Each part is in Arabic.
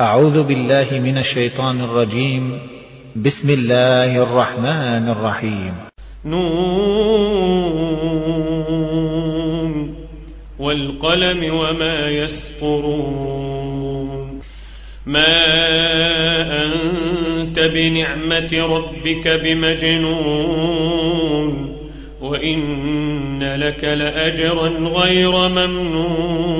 أعوذ بالله من الشيطان الرجيم. بسم الله الرحمن الرحيم. نون. والقلم وما يسطرون. ما أنت بنعمة ربك بمجنون. وإن لك لأجرا غير ممنون.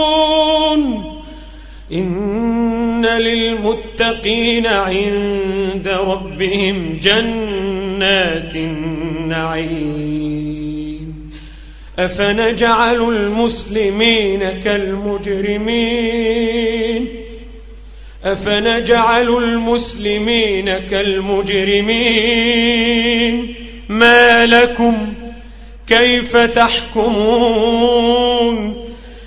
إن للمتقين عند ربهم جنات النعيم. أفنجعل المسلمين كالمجرمين؟ أفنجعل المسلمين كالمجرمين؟ ما لكم كيف تحكمون؟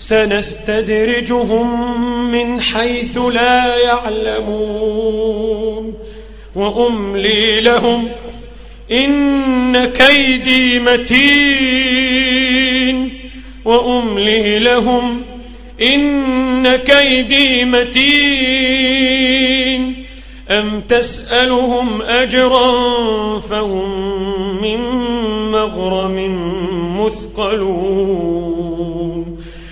سنستدرجهم من حيث لا يعلمون. وأملي لهم إن كيدي متين. وأملي لهم إن كيدي متين. أم تسألهم أجرا فهم من مغرم مثقلون.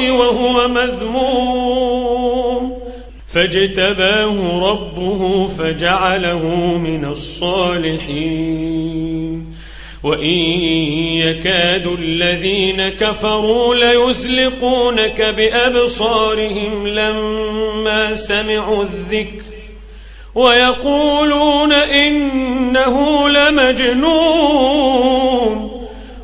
وهو مذموم. فاجتباه ربه فجعله من الصالحين. وإن يكاد الذين كفروا ليزلقونك بأبصارهم لما سمعوا الذكر ويقولون إنه لمجنون.